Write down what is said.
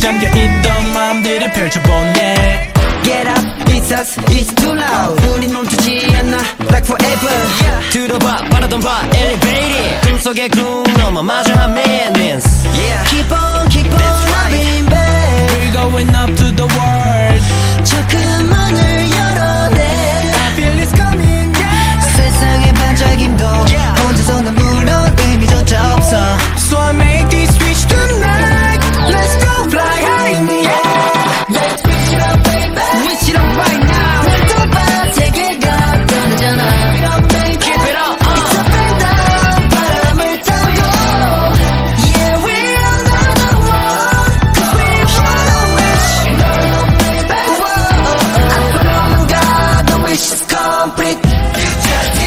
잠겨있던 마음들을 펼쳐보네 Get up, it's us, it's too loud 우린 멈추지 않아, like forever 들어봐 바라던 바 elevated 꿈속의 꿈 넘어 마주한 madness Yeah, Keep on keep on loving babe We're going up to the Get